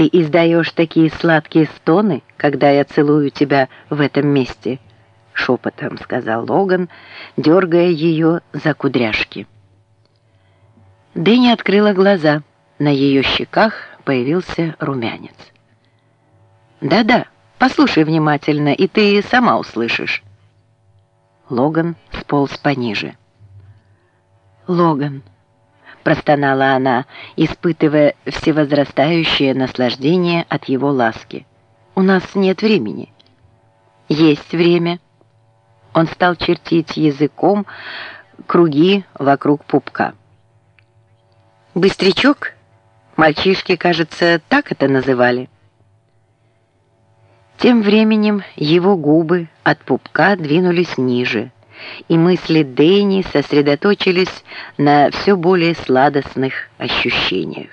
Ты издаешь такие сладкие стоны, когда я целую тебя в этом месте, шепотом сказал Логан, дергая ее за кудряшки. Дэнни открыла глаза. На ее щеках появился румянец. «Да-да, послушай внимательно, и ты сама услышишь». Логан сполз пониже. «Логан», — простонала она, испытывая всевозрастающее наслаждение от его ласки. «У нас нет времени». «Есть время». Он стал чертить языком круги вокруг пупка. «Быстрячок?» Мальчишки, кажется, так это называли. Тем временем его губы от пупка двинулись ниже, и мысли Дэнни сосредоточились на все более сладостных ощущениях.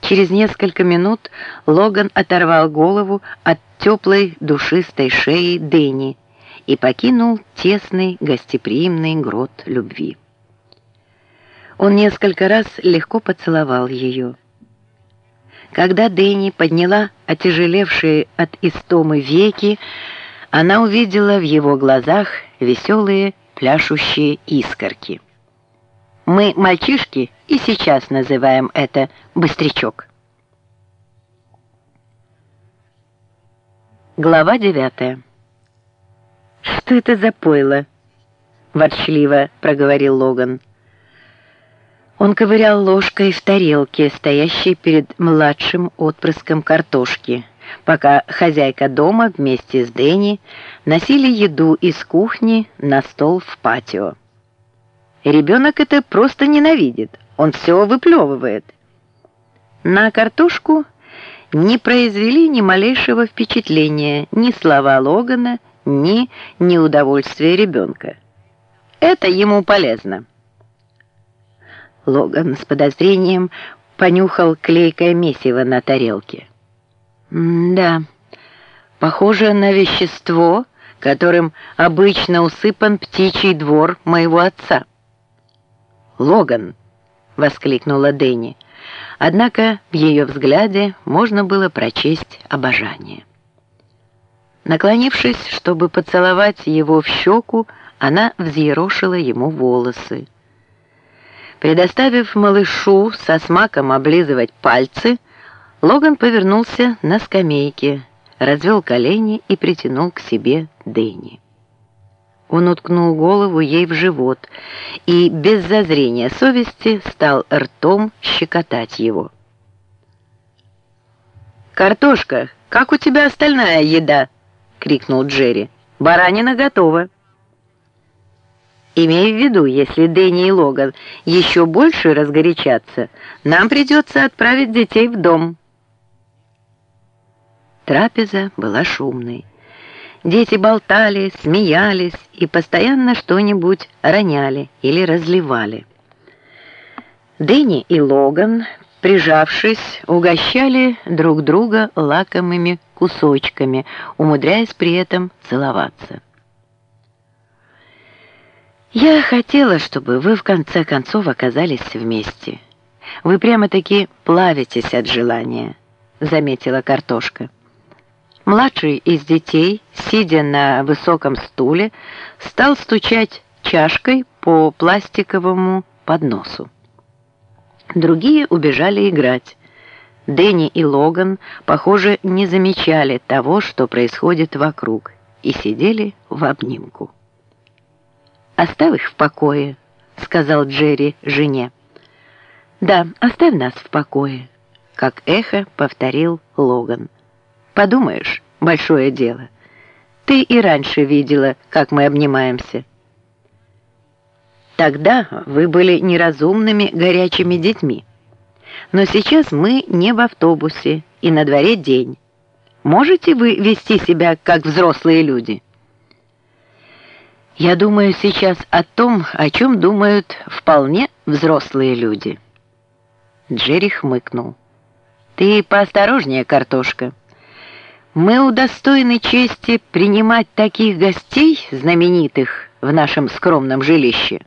Через несколько минут Логан оторвал голову от теплой душистой шеи Дэнни и покинул тесный гостеприимный грот любви. Он несколько раз легко поцеловал ее. Когда Дэнни подняла отяжелевшие от истомы веки, она увидела в его глазах веселые пляшущие искорки. Мы, мальчишки, и сейчас называем это «быстрячок». Глава девятая. «Что это за пойло?» — ворчливо проговорил Логан. Он ковырял ложкой в тарелке, стоящей перед младшим отпрыском картошки, пока хозяйка дома вместе с Дэнни носили еду из кухни на стол в патио. Ребенок это просто ненавидит, он все выплевывает. На картошку не произвели ни малейшего впечатления ни слова Логана, ни неудовольствия ребенка. Это ему полезно. Логан с подозрением понюхал клейкое месиво на тарелке. «Да, похоже на вещество, которым обычно усыпан птичий двор моего отца». «Логан!» — воскликнула Дэнни. Однако в ее взгляде можно было прочесть обожание. Наклонившись, чтобы поцеловать его в щеку, она взъерошила ему волосы. Предоставив малышу со смаком облизывать пальцы, Логан повернулся на скамейке, развел колени и притянул к себе Дэнни. Он уткнул голову ей в живот и без зазрения совести стал ртом щекотать его. «Картошка, как у тебя остальная еда?» — крикнул Джерри. «Баранина готова». Имея в виду, если Дэнни и Логан еще больше разгорячатся, нам придется отправить детей в дом. Трапеза была шумной. Дети болтали, смеялись и постоянно что-нибудь роняли или разливали. Дэнни и Логан, прижавшись, угощали друг друга лакомыми кусочками, умудряясь при этом целоваться. «Я хотела, чтобы вы в конце концов оказались вместе. Вы прямо-таки плавитесь от желания», — заметила картошка. Младший из детей, сидя на высоком стуле, стал стучать чашкой по пластиковому подносу. Другие убежали играть. Дэнни и Логан, похоже, не замечали того, что происходит вокруг, и сидели в обнимку. «Оставь их в покое», — сказал Джерри жене. «Да, оставь нас в покое», — как эхо повторил Логан. Подумаешь, большое дело. Ты и раньше видела, как мы обнимаемся. Тогда вы были неразумными, горячими детьми. Но сейчас мы не в автобусе, и на дворе день. Можете вы вести себя, как взрослые люди? Я думаю сейчас о том, о чем думают вполне взрослые люди. Джерри хмыкнул. Ты поосторожнее, картошка. Мы удостоены чести принимать таких гостей знаменитых в нашем скромном жилище.